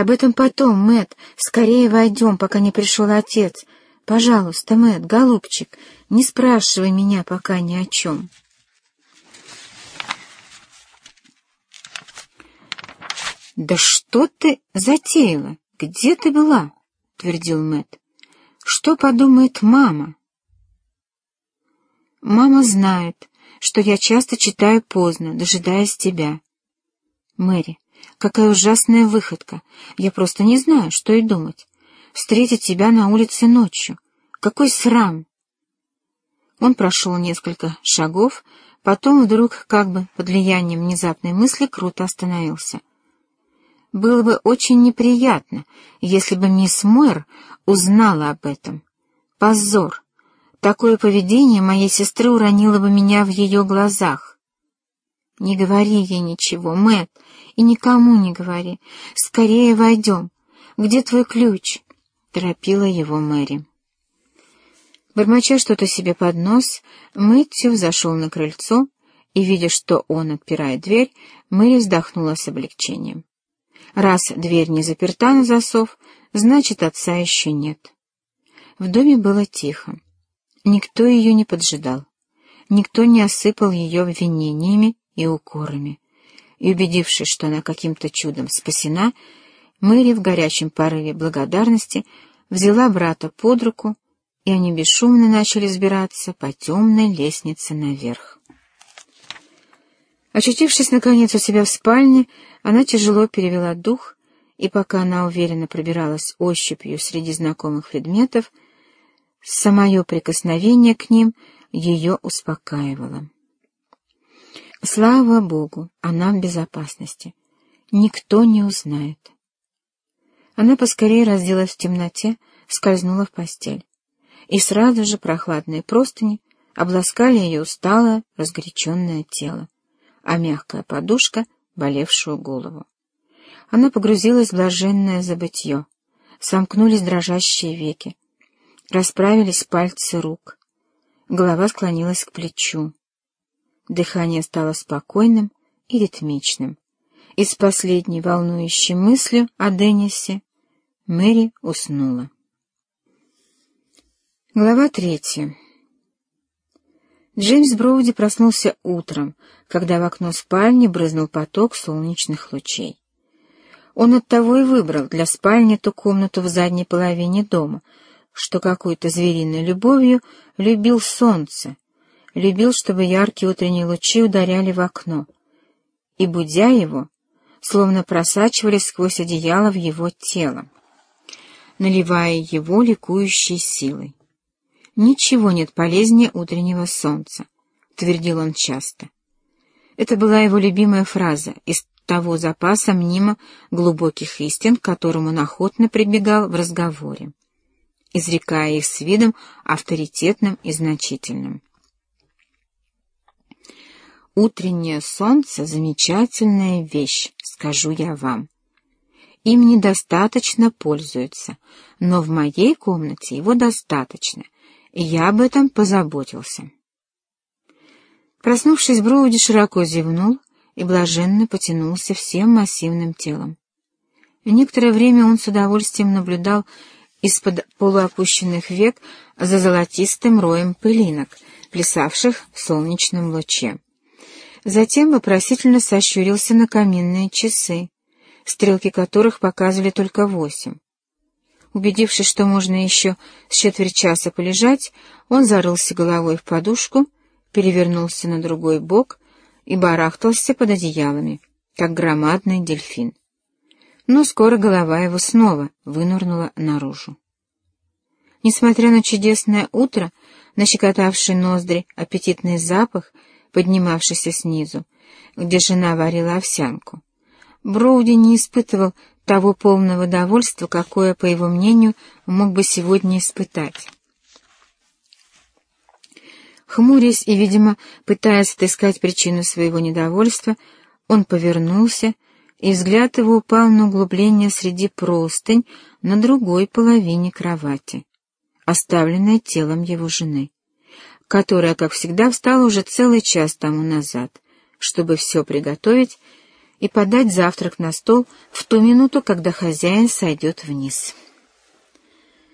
Об этом потом, Мэт. Скорее войдем, пока не пришел отец. Пожалуйста, Мэт, голубчик, не спрашивай меня пока ни о чем. «Да что ты затеяла? Где ты была?» — твердил Мэт. «Что подумает мама?» «Мама знает, что я часто читаю поздно, дожидаясь тебя. Мэри, какая ужасная выходка. Я просто не знаю, что и думать. Встретить тебя на улице ночью. Какой срам!» Он прошел несколько шагов, потом вдруг, как бы под влиянием внезапной мысли, круто остановился. Было бы очень неприятно, если бы мисс Мойер узнала об этом. Позор! Такое поведение моей сестры уронило бы меня в ее глазах. Не говори ей ничего, Мэт, и никому не говори. Скорее войдем. Где твой ключ? — торопила его Мэри. Бормоча что-то себе под нос, Мэтью зашел на крыльцо, и, видя, что он отпирает дверь, Мэри вздохнула с облегчением. Раз дверь не заперта на засов, значит, отца еще нет. В доме было тихо. Никто ее не поджидал. Никто не осыпал ее обвинениями и укорами. И, убедившись, что она каким-то чудом спасена, Мэри в горячем порыве благодарности взяла брата под руку, и они бесшумно начали сбираться по темной лестнице наверх. Очутившись, наконец, у себя в спальне, она тяжело перевела дух, и пока она уверенно пробиралась ощупью среди знакомых предметов, самое прикосновение к ним ее успокаивало. Слава Богу, она в безопасности. Никто не узнает. Она поскорее разделась в темноте, скользнула в постель. И сразу же прохладные простыни обласкали ее усталое, разгоряченное тело, а мягкая подушка — болевшую голову. Она погрузилась в блаженное забытье. Сомкнулись дрожащие веки. Расправились пальцы рук. Голова склонилась к плечу. Дыхание стало спокойным и ритмичным. И с последней волнующей мыслью о Деннисе Мэри уснула. Глава третья. Джеймс Броуди проснулся утром, когда в окно спальни брызнул поток солнечных лучей. Он оттого и выбрал для спальни ту комнату в задней половине дома, что какой-то звериной любовью любил солнце, любил, чтобы яркие утренние лучи ударяли в окно, и, будя его, словно просачивались сквозь одеяло в его тело, наливая его ликующей силой. «Ничего нет полезнее утреннего солнца», — твердил он часто. Это была его любимая фраза из того запаса мнимо глубоких истин, к которому он охотно прибегал в разговоре, изрекая их с видом авторитетным и значительным. «Утреннее солнце — замечательная вещь, скажу я вам. Им недостаточно пользуются, но в моей комнате его достаточно — я об этом позаботился. Проснувшись, Броуди широко зевнул и блаженно потянулся всем массивным телом. Некоторое время он с удовольствием наблюдал из-под полуопущенных век за золотистым роем пылинок, плясавших в солнечном луче. Затем вопросительно сощурился на каминные часы, стрелки которых показывали только восемь. Убедившись, что можно еще с четверть часа полежать, он зарылся головой в подушку, перевернулся на другой бок и барахтался под одеялами, как громадный дельфин. Но скоро голова его снова вынурнула наружу. Несмотря на чудесное утро, нащекотавший ноздри аппетитный запах, поднимавшийся снизу, где жена варила овсянку, Броуди не испытывал того полного довольства, какое, по его мнению, мог бы сегодня испытать. Хмурясь и, видимо, пытаясь отыскать причину своего недовольства, он повернулся, и взгляд его упал на углубление среди простынь на другой половине кровати, оставленной телом его жены, которая, как всегда, встала уже целый час тому назад, чтобы все приготовить и подать завтрак на стол в ту минуту, когда хозяин сойдет вниз.